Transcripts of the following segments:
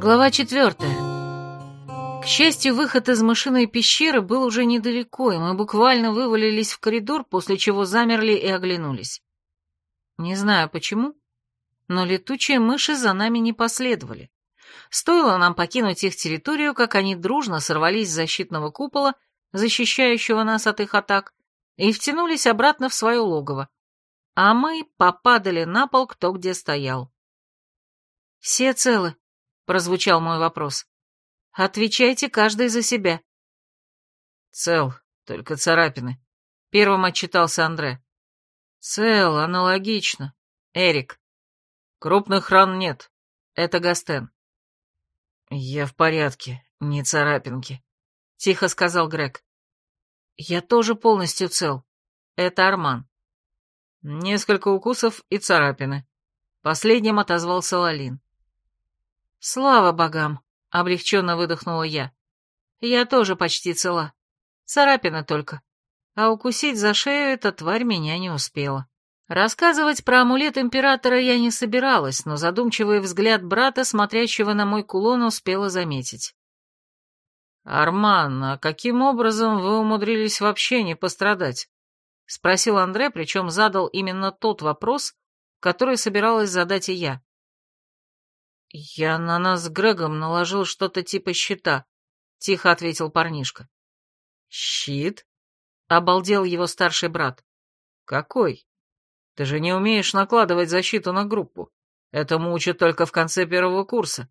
Глава четвертая. К счастью, выход из мышиной пещеры был уже недалеко, и мы буквально вывалились в коридор, после чего замерли и оглянулись. Не знаю почему, но летучие мыши за нами не последовали. Стоило нам покинуть их территорию, как они дружно сорвались с защитного купола, защищающего нас от их атак, и втянулись обратно в свое логово. А мы попадали на пол кто где стоял. «Все целы?» Прозвучал мой вопрос. Отвечайте каждый за себя. Цел, только царапины. Первым отчитался Андре. Цел, аналогично. Эрик. Крупных ран нет. Это Гастен. Я в порядке, не царапинки. Тихо сказал Грег. Я тоже полностью цел. Это Арман. Несколько укусов и царапины. Последним отозвался Лалин. «Слава богам!» — облегченно выдохнула я. «Я тоже почти цела. Царапина только. А укусить за шею эта тварь меня не успела». Рассказывать про амулет императора я не собиралась, но задумчивый взгляд брата, смотрящего на мой кулон, успела заметить. «Арман, а каким образом вы умудрились вообще не пострадать?» — спросил Андре, причем задал именно тот вопрос, который собиралась задать и я. «Я на нас с Грегом наложил что-то типа щита», — тихо ответил парнишка. «Щит?» — обалдел его старший брат. «Какой? Ты же не умеешь накладывать защиту на группу. Этому учат только в конце первого курса».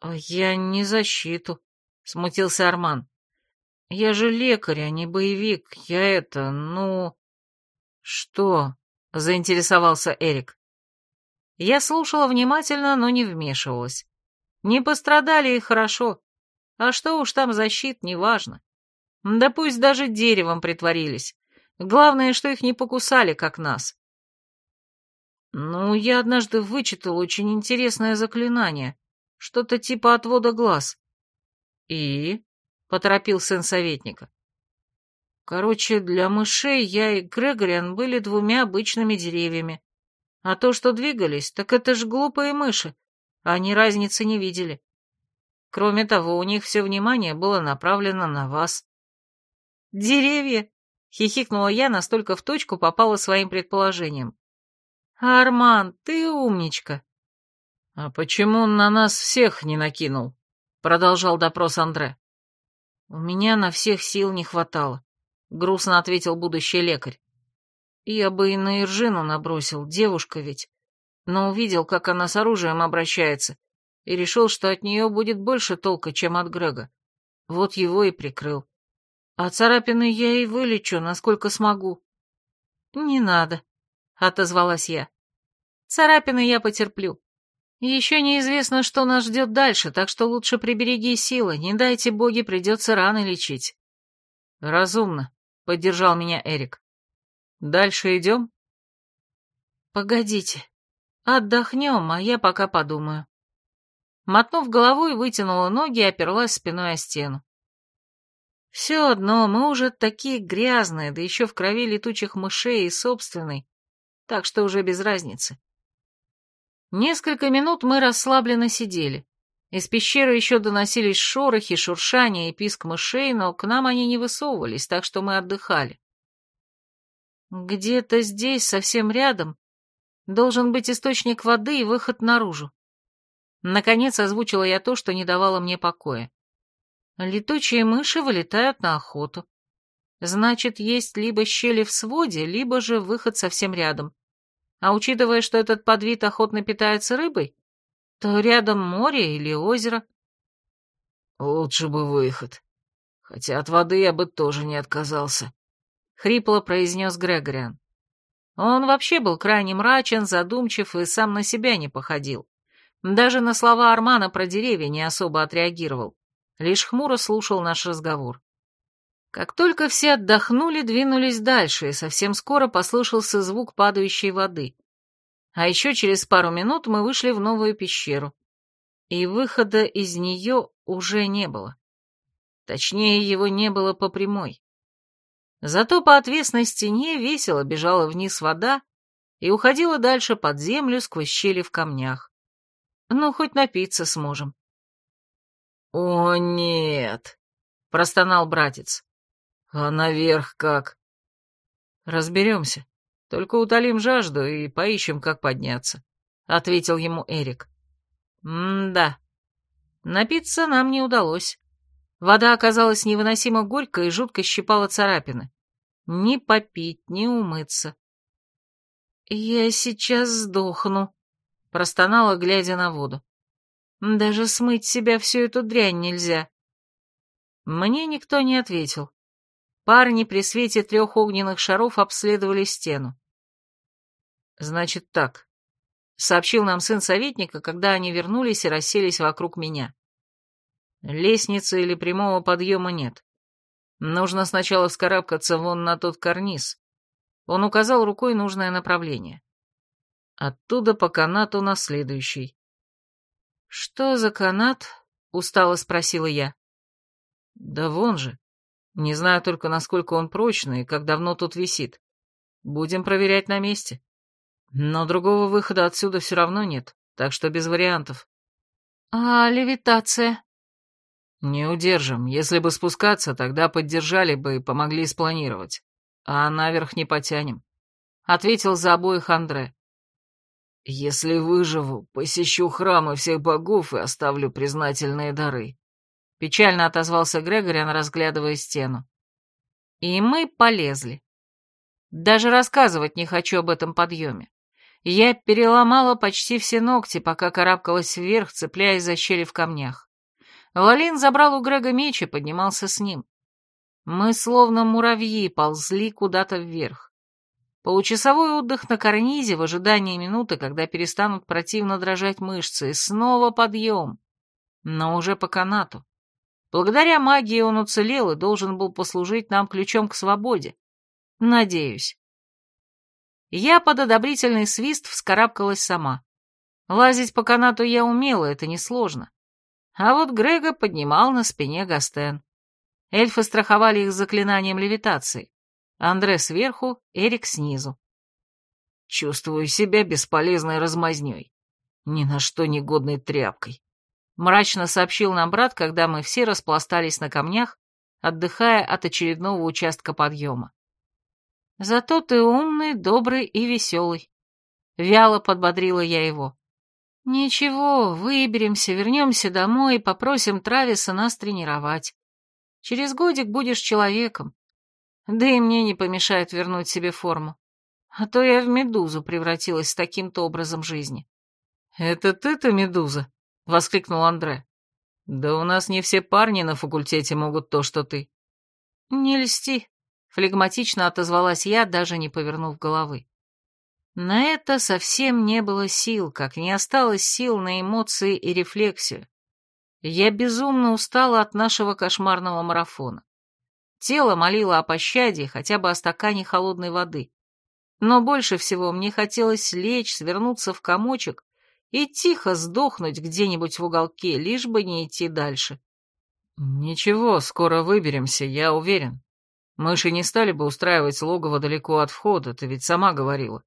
«А «Я не защиту», — смутился Арман. «Я же лекарь, а не боевик. Я это, ну...» «Что?» — заинтересовался Эрик. Я слушала внимательно, но не вмешивалась. Не пострадали и хорошо. А что уж там защит, неважно. Да пусть даже деревом притворились. Главное, что их не покусали, как нас. Ну, я однажды вычитал очень интересное заклинание. Что-то типа отвода глаз. И? — поторопил сын советника. Короче, для мышей я и Грегориан были двумя обычными деревьями. А то, что двигались, так это ж глупые мыши. Они разницы не видели. Кроме того, у них все внимание было направлено на вас. «Деревья!» — хихикнула я, настолько в точку попала своим предположением. «Арман, ты умничка!» «А почему он на нас всех не накинул?» — продолжал допрос Андре. «У меня на всех сил не хватало», — грустно ответил будущий лекарь. Я бы и на Иржину набросил, девушка ведь. Но увидел, как она с оружием обращается, и решил, что от нее будет больше толка, чем от Грега. Вот его и прикрыл. А царапины я и вылечу, насколько смогу. Не надо, — отозвалась я. Царапины я потерплю. Еще неизвестно, что нас ждет дальше, так что лучше прибереги силы, не дайте боги, придется раны лечить. Разумно, — поддержал меня Эрик. Дальше идем? Погодите. Отдохнем, а я пока подумаю. Мотнув головой, вытянула ноги и оперлась спиной о стену. Все одно, мы уже такие грязные, да еще в крови летучих мышей и собственной, так что уже без разницы. Несколько минут мы расслабленно сидели. Из пещеры еще доносились шорохи, шуршания и писк мышей, но к нам они не высовывались, так что мы отдыхали. Где-то здесь, совсем рядом, должен быть источник воды и выход наружу. Наконец озвучила я то, что не давало мне покоя. Летучие мыши вылетают на охоту. Значит, есть либо щели в своде, либо же выход совсем рядом. А учитывая, что этот подвид охотно питается рыбой, то рядом море или озеро. Лучше бы выход. Хотя от воды я бы тоже не отказался хрипло произнес Грегориан. Он вообще был крайне мрачен, задумчив и сам на себя не походил. Даже на слова Армана про деревья не особо отреагировал, лишь хмуро слушал наш разговор. Как только все отдохнули, двинулись дальше, и совсем скоро послышался звук падающей воды. А еще через пару минут мы вышли в новую пещеру, и выхода из нее уже не было. Точнее, его не было по прямой. Зато по отвесной стене весело бежала вниз вода и уходила дальше под землю сквозь щели в камнях. Ну, хоть напиться сможем. «О, нет!» — простонал братец. «А наверх как?» «Разберемся. Только утолим жажду и поищем, как подняться», — ответил ему Эрик. «М-да. Напиться нам не удалось. Вода оказалась невыносимо горькой и жутко щипала царапины. Ни попить, ни умыться. «Я сейчас сдохну», — простонала, глядя на воду. «Даже смыть себя всю эту дрянь нельзя». Мне никто не ответил. Парни при свете трех огненных шаров обследовали стену. «Значит так», — сообщил нам сын советника, когда они вернулись и расселись вокруг меня. Лестницы или прямого подъема нет. Нужно сначала вскарабкаться вон на тот карниз. Он указал рукой нужное направление. Оттуда по канату на следующий. «Что за канат?» — устало спросила я. «Да вон же. Не знаю только, насколько он прочный и как давно тут висит. Будем проверять на месте. Но другого выхода отсюда все равно нет, так что без вариантов». «А левитация?» «Не удержим. Если бы спускаться, тогда поддержали бы и помогли спланировать. А наверх не потянем», — ответил за обоих Андре. «Если выживу, посещу храмы всех богов и оставлю признательные дары», — печально отозвался Грегориан, разглядывая стену. И мы полезли. Даже рассказывать не хочу об этом подъеме. Я переломала почти все ногти, пока карабкалась вверх, цепляясь за щели в камнях. Лалин забрал у Грега меч и поднимался с ним. Мы словно муравьи ползли куда-то вверх. Получасовой отдых на карнизе в ожидании минуты, когда перестанут противно дрожать мышцы, и снова подъем. Но уже по канату. Благодаря магии он уцелел и должен был послужить нам ключом к свободе. Надеюсь. Я под одобрительный свист вскарабкалась сама. Лазить по канату я умела, это несложно. А вот Грега поднимал на спине Гастен. Эльфы страховали их заклинанием левитации. Андре сверху, Эрик снизу. Чувствую себя бесполезной размазнёй. Ни на что негодной тряпкой. Мрачно сообщил нам брат, когда мы все распластались на камнях, отдыхая от очередного участка подъема. Зато ты умный, добрый и веселый. Вяло подбодрила я его. «Ничего, выберемся, вернемся домой и попросим Трависа нас тренировать. Через годик будешь человеком. Да и мне не помешает вернуть себе форму. А то я в медузу превратилась с таким-то образом жизни». «Это ты-то медуза?» — воскликнул Андре. «Да у нас не все парни на факультете могут то, что ты». «Не льсти», — флегматично отозвалась я, даже не повернув головы. На это совсем не было сил, как не осталось сил на эмоции и рефлексию. Я безумно устала от нашего кошмарного марафона. Тело молило о пощаде, хотя бы о стакане холодной воды. Но больше всего мне хотелось лечь, свернуться в комочек и тихо сдохнуть где-нибудь в уголке, лишь бы не идти дальше. «Ничего, скоро выберемся, я уверен. Мыши не стали бы устраивать логово далеко от входа, ты ведь сама говорила.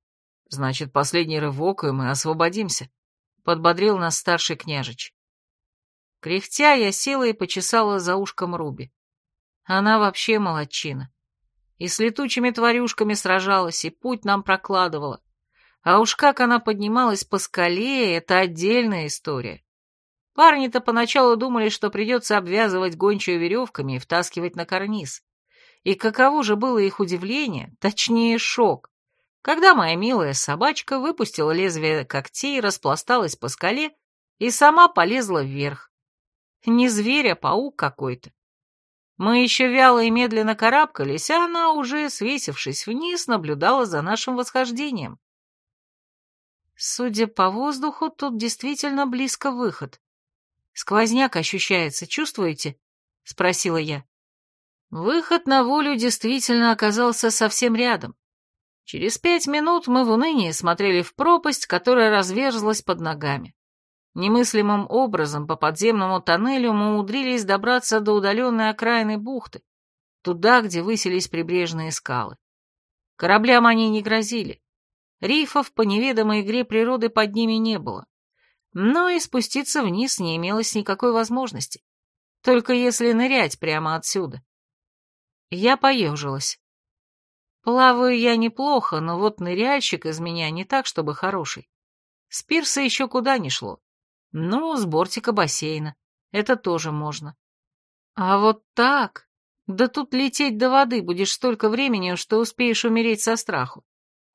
Значит, последний рывок, и мы освободимся», — подбодрил нас старший княжич. Кряхтя я села и почесала за ушком Руби. Она вообще молодчина. И с летучими тварюшками сражалась, и путь нам прокладывала. А уж как она поднималась по скале, это отдельная история. Парни-то поначалу думали, что придется обвязывать гончую веревками и втаскивать на карниз. И каково же было их удивление, точнее шок, когда моя милая собачка выпустила лезвие когтей, распласталась по скале и сама полезла вверх. Не зверь, а паук какой-то. Мы еще вяло и медленно карабкались, а она, уже свесившись вниз, наблюдала за нашим восхождением. Судя по воздуху, тут действительно близко выход. Сквозняк ощущается, чувствуете? — спросила я. Выход на волю действительно оказался совсем рядом. Через пять минут мы в унынии смотрели в пропасть, которая разверзлась под ногами. Немыслимым образом по подземному тоннелю мы умудрились добраться до удаленной окраины бухты, туда, где высились прибрежные скалы. Кораблям они не грозили. Рифов по неведомой игре природы под ними не было. но и спуститься вниз не имелось никакой возможности, только если нырять прямо отсюда. Я поежилась. Плаваю я неплохо, но вот ныряльщик из меня не так, чтобы хороший. С пирса еще куда ни шло. Ну, с бортика бассейна. Это тоже можно. А вот так... Да тут лететь до воды будешь столько времени, что успеешь умереть со страху.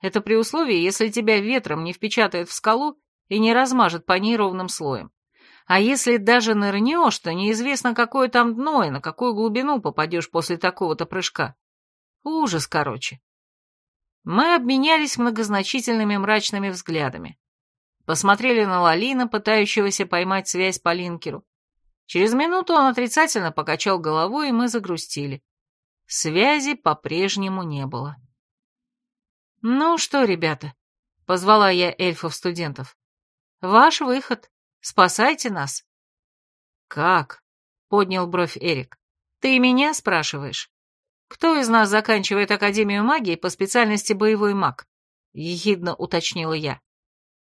Это при условии, если тебя ветром не впечатает в скалу и не размажет по ней ровным слоем. А если даже нырнешь, то неизвестно, какое там дно и на какую глубину попадешь после такого-то прыжка. Ужас, короче. Мы обменялись многозначительными мрачными взглядами. Посмотрели на Лалина, пытающегося поймать связь по линкеру. Через минуту он отрицательно покачал головой, и мы загрустили. Связи по-прежнему не было. «Ну что, ребята?» — позвала я эльфов-студентов. «Ваш выход. Спасайте нас». «Как?» — поднял бровь Эрик. «Ты меня спрашиваешь? Кто из нас заканчивает Академию магии по специальности боевой маг?» — ехидно уточнила я.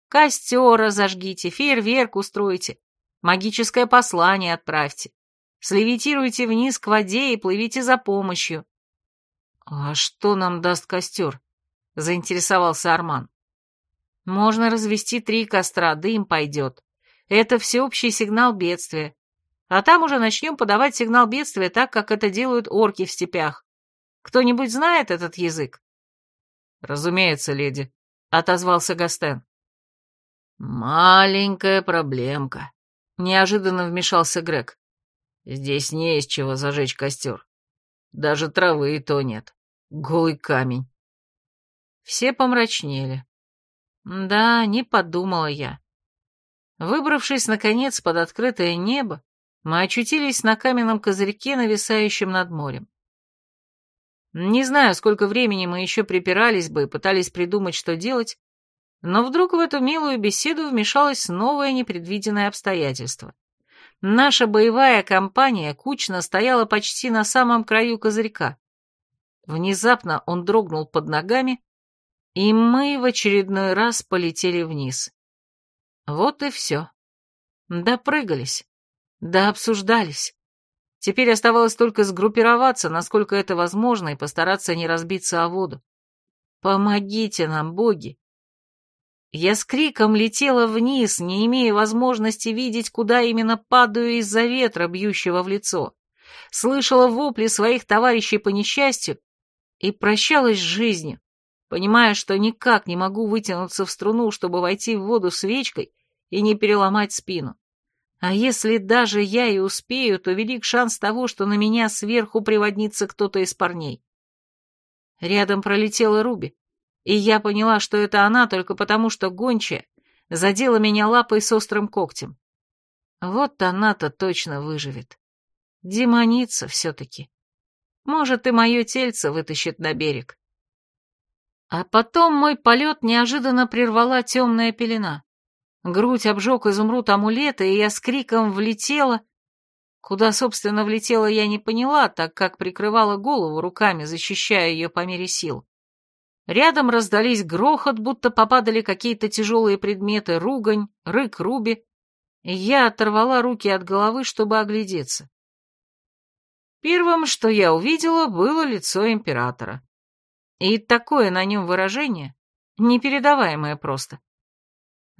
«Костер зажгите, фейерверк устройте, магическое послание отправьте, слевитируйте вниз к воде и плывите за помощью». «А что нам даст костер?» — заинтересовался Арман. «Можно развести три костра, дым пойдет. Это всеобщий сигнал бедствия. А там уже начнем подавать сигнал бедствия так, как это делают орки в степях. Кто-нибудь знает этот язык?» «Разумеется, леди», — отозвался Гастен. «Маленькая проблемка», — неожиданно вмешался Грег. «Здесь не из чего зажечь костер. Даже травы и то нет. Голый камень». Все помрачнели. Да, не подумала я. Выбравшись, наконец, под открытое небо, мы очутились на каменном козырьке, нависающем над морем. Не знаю, сколько времени мы еще припирались бы и пытались придумать, что делать, но вдруг в эту милую беседу вмешалось новое непредвиденное обстоятельство. Наша боевая компания кучно стояла почти на самом краю козырька. Внезапно он дрогнул под ногами, и мы в очередной раз полетели вниз. Вот и все. Допрыгались. Да обсуждались. Теперь оставалось только сгруппироваться, насколько это возможно, и постараться не разбиться о воду. Помогите нам, боги. Я с криком летела вниз, не имея возможности видеть, куда именно падаю из-за ветра, бьющего в лицо. Слышала вопли своих товарищей по несчастью и прощалась с жизнью, понимая, что никак не могу вытянуться в струну, чтобы войти в воду свечкой и не переломать спину. А если даже я и успею, то велик шанс того, что на меня сверху приводнится кто-то из парней. Рядом пролетела Руби, и я поняла, что это она только потому, что гончая задела меня лапой с острым когтем. Вот она-то точно выживет. Демоница все-таки. Может, и мое тельце вытащит на берег. А потом мой полет неожиданно прервала темная пелена. Грудь обжег изумруд амулета, и я с криком влетела... Куда, собственно, влетела, я не поняла, так как прикрывала голову руками, защищая ее по мере сил. Рядом раздались грохот, будто попадали какие-то тяжелые предметы, ругань, рык Руби, я оторвала руки от головы, чтобы оглядеться. Первым, что я увидела, было лицо императора. И такое на нем выражение, непередаваемое просто.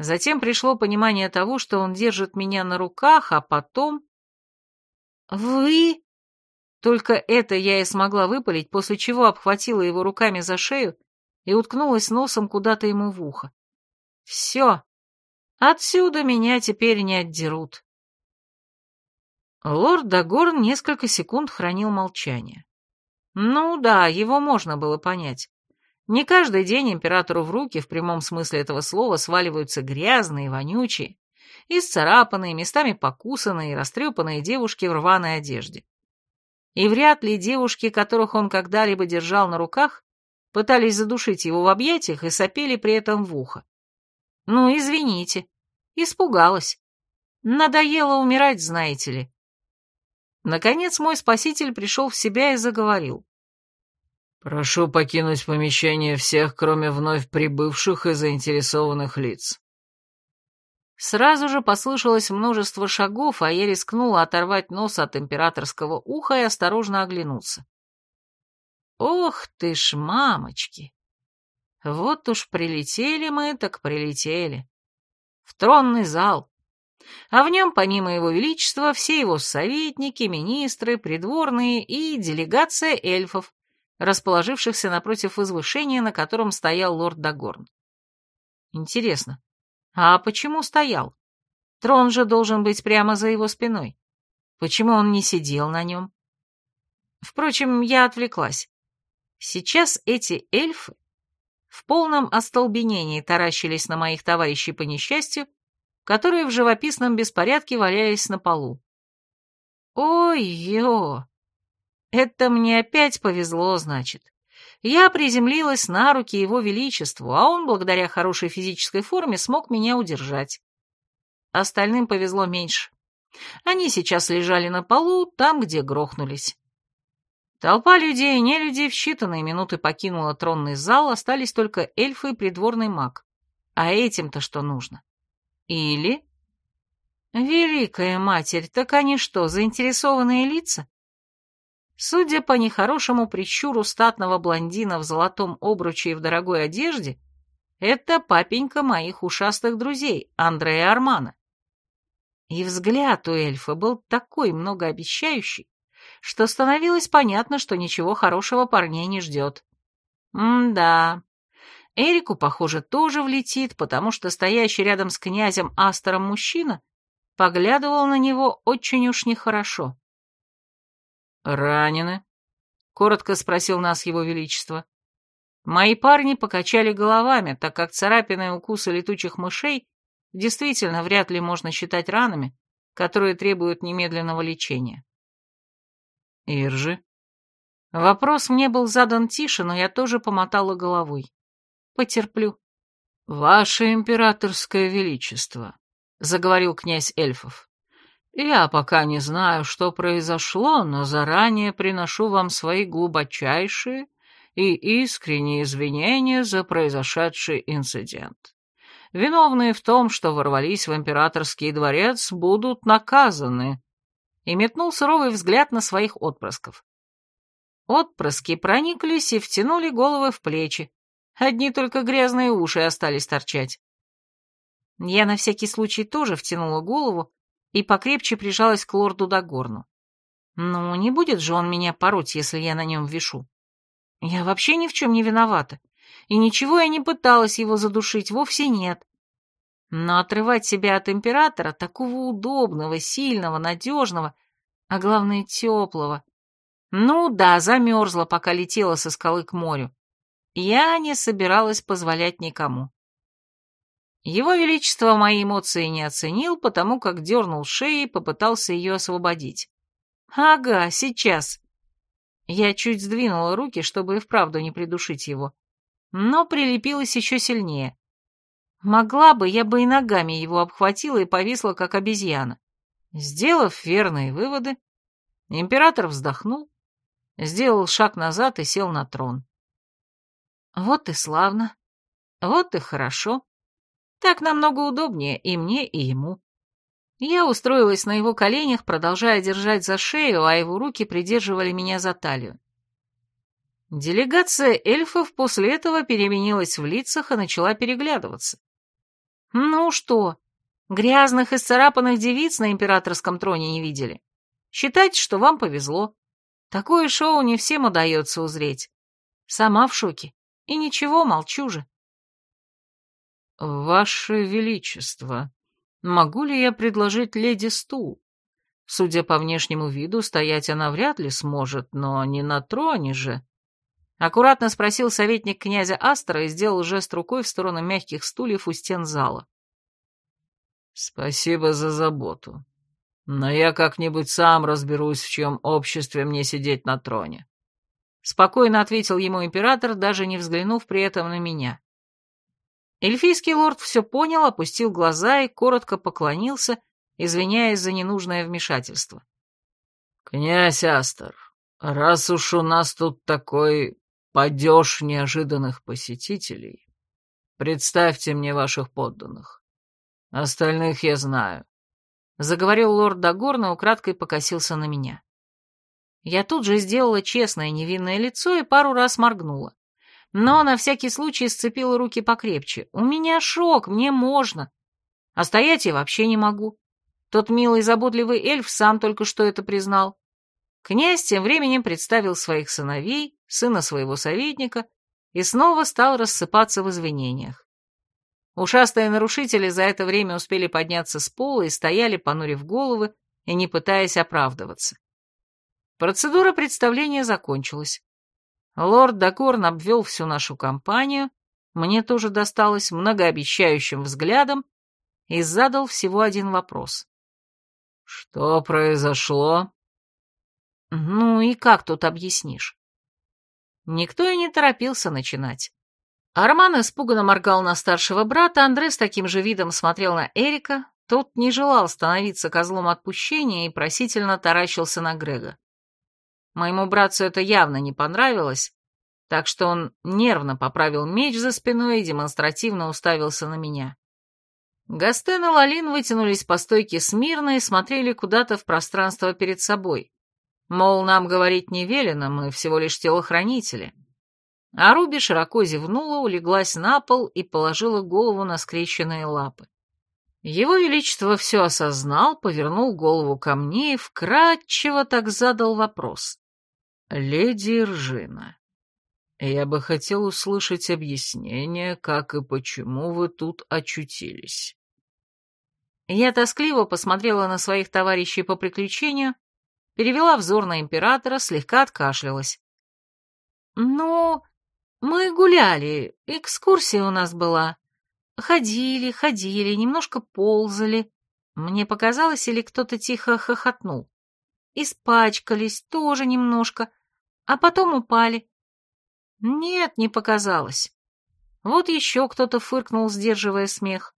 Затем пришло понимание того, что он держит меня на руках, а потом... «Вы...» Только это я и смогла выпалить, после чего обхватила его руками за шею и уткнулась носом куда-то ему в ухо. «Все. Отсюда меня теперь не отдерут». Лорд Дагорн несколько секунд хранил молчание. Ну да, его можно было понять. Не каждый день императору в руки, в прямом смысле этого слова, сваливаются грязные, вонючие, исцарапанные, местами покусанные и растрепанные девушки в рваной одежде. И вряд ли девушки, которых он когда-либо держал на руках, пытались задушить его в объятиях и сопели при этом в ухо. Ну, извините, испугалась. Надоело умирать, знаете ли. Наконец мой спаситель пришел в себя и заговорил. «Прошу покинуть помещение всех, кроме вновь прибывших и заинтересованных лиц». Сразу же послышалось множество шагов, а я рискнула оторвать нос от императорского уха и осторожно оглянулся. Ох ты ж, мамочки! Вот уж прилетели мы, так прилетели. В тронный зал. А в нем, помимо его величества, все его советники, министры, придворные и делегация эльфов, расположившихся напротив возвышения, на котором стоял лорд Дагорн. Интересно, а почему стоял? Трон же должен быть прямо за его спиной. Почему он не сидел на нем? Впрочем, я отвлеклась. Сейчас эти эльфы в полном остолбенении таращились на моих товарищей по несчастью, которые в живописном беспорядке валялись на полу. Ой-ё! Это мне опять повезло, значит. Я приземлилась на руки его величеству, а он, благодаря хорошей физической форме, смог меня удержать. Остальным повезло меньше. Они сейчас лежали на полу, там, где грохнулись. Толпа людей и нелюдей в считанные минуты покинула тронный зал, остались только эльфы и придворный маг. А этим-то что нужно? Или... Великая Матерь, так они что, заинтересованные лица? Судя по нехорошему прищуру статного блондина в золотом обруче и в дорогой одежде, это папенька моих ушастых друзей, Андрея Армана. И взгляд у эльфа был такой многообещающий, что становилось понятно, что ничего хорошего парней не ждет. М-да. Эрику, похоже, тоже влетит, потому что стоящий рядом с князем Астером мужчина поглядывал на него очень уж нехорошо. «Ранены?» — коротко спросил нас его величество. Мои парни покачали головами, так как царапины и укусы летучих мышей действительно вряд ли можно считать ранами, которые требуют немедленного лечения. «Иржи?» Вопрос мне был задан тише, но я тоже помотала головой. «Потерплю». «Ваше императорское величество», — заговорил князь эльфов. Я пока не знаю, что произошло, но заранее приношу вам свои глубочайшие и искренние извинения за произошедший инцидент. Виновные в том, что ворвались в императорский дворец, будут наказаны. И метнул суровый взгляд на своих отпрысков. Отпрыски прониклись и втянули головы в плечи. Одни только грязные уши остались торчать. Я на всякий случай тоже втянула голову, и покрепче прижалась к лорду Дагорну. Ну, не будет же он меня пороть, если я на нем вишу. Я вообще ни в чем не виновата, и ничего я не пыталась его задушить, вовсе нет. Но отрывать себя от императора, такого удобного, сильного, надежного, а главное, теплого. Ну да, замерзла, пока летела со скалы к морю. Я не собиралась позволять никому. Его Величество мои эмоции не оценил, потому как дернул шеей и попытался ее освободить. «Ага, сейчас». Я чуть сдвинула руки, чтобы и вправду не придушить его, но прилепилась еще сильнее. Могла бы, я бы и ногами его обхватила и повисла, как обезьяна. Сделав верные выводы, император вздохнул, сделал шаг назад и сел на трон. Вот и славно, вот и хорошо. Так намного удобнее и мне, и ему. Я устроилась на его коленях, продолжая держать за шею, а его руки придерживали меня за талию. Делегация эльфов после этого переменилась в лицах и начала переглядываться. Ну что, грязных и царапанных девиц на императорском троне не видели? Считайте, что вам повезло. Такое шоу не всем удается узреть. Сама в шоке. И ничего, молчу же. «Ваше Величество, могу ли я предложить леди стул? Судя по внешнему виду, стоять она вряд ли сможет, но не на троне же». Аккуратно спросил советник князя Астера и сделал жест рукой в сторону мягких стульев у стен зала. «Спасибо за заботу. Но я как-нибудь сам разберусь, в чем обществе мне сидеть на троне». Спокойно ответил ему император, даже не взглянув при этом на меня. Эльфийский лорд все понял, опустил глаза и коротко поклонился, извиняясь за ненужное вмешательство. «Князь Астер, раз уж у нас тут такой падеж неожиданных посетителей, представьте мне ваших подданных. Остальных я знаю. Заговорил лорд Дагорн и украдкой покосился на меня. Я тут же сделала честное невинное лицо и пару раз моргнула. Но на всякий случай сцепила руки покрепче. У меня шок, мне можно. А стоять я вообще не могу. Тот милый заботливый эльф сам только что это признал. Князь тем временем представил своих сыновей, сына своего советника, и снова стал рассыпаться в извинениях. Ушастые нарушители за это время успели подняться с пола и стояли, понурив головы и не пытаясь оправдываться. Процедура представления закончилась. Лорд Дакорн обвел всю нашу компанию, мне тоже досталось многообещающим взглядом и задал всего один вопрос. «Что произошло?» «Ну и как тут объяснишь?» Никто и не торопился начинать. Арман испуганно моргал на старшего брата, Андре с таким же видом смотрел на Эрика, тот не желал становиться козлом отпущения и просительно таращился на Грега. Моему братцу это явно не понравилось, так что он нервно поправил меч за спиной и демонстративно уставился на меня. Гастен и Лалин вытянулись по стойке смирно и смотрели куда-то в пространство перед собой. Мол, нам говорить не велено, мы всего лишь телохранители. А Руби широко зевнула, улеглась на пол и положила голову на скрещенные лапы. Его Величество все осознал, повернул голову ко мне и вкратчиво так задал вопрос. «Леди Ржина, я бы хотел услышать объяснение, как и почему вы тут очутились». Я тоскливо посмотрела на своих товарищей по приключению, перевела взор на императора, слегка откашлялась. «Ну, мы гуляли, экскурсия у нас была. Ходили, ходили, немножко ползали. Мне показалось, или кто-то тихо хохотнул. Испачкались тоже немножко, а потом упали. Нет, не показалось. Вот еще кто-то фыркнул, сдерживая смех.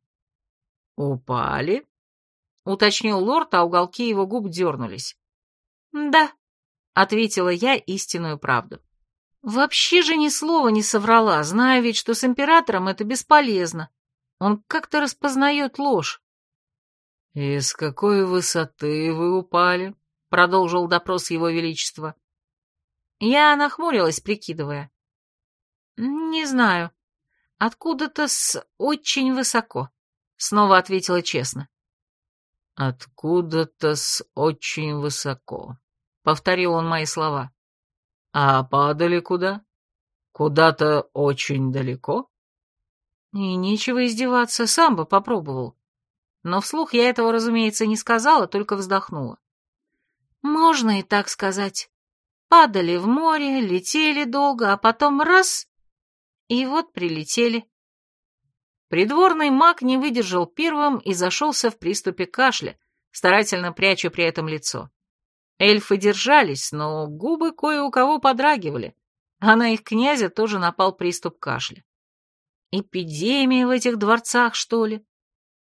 «Упали?» — уточнил лорд, а уголки его губ дернулись. «Да», — ответила я истинную правду. «Вообще же ни слова не соврала, зная ведь, что с императором это бесполезно. Он как-то распознает ложь». «И с какой высоты вы упали?» — продолжил допрос его величества. Я нахмурилась, прикидывая. «Не знаю. Откуда-то с очень высоко. Снова ответила честно. «Откуда-то с очень высоко», — повторил он мои слова. «А падали куда? Куда-то очень далеко?» И нечего издеваться, сам бы попробовал. Но вслух я этого, разумеется, не сказала, только вздохнула. Можно и так сказать. Падали в море, летели долго, а потом раз — и вот прилетели. Придворный маг не выдержал первым и зашелся в приступе кашля, старательно пряча при этом лицо. Эльфы держались, но губы кое у кого подрагивали, а на их князя тоже напал приступ кашля. Эпидемия в этих дворцах, что ли?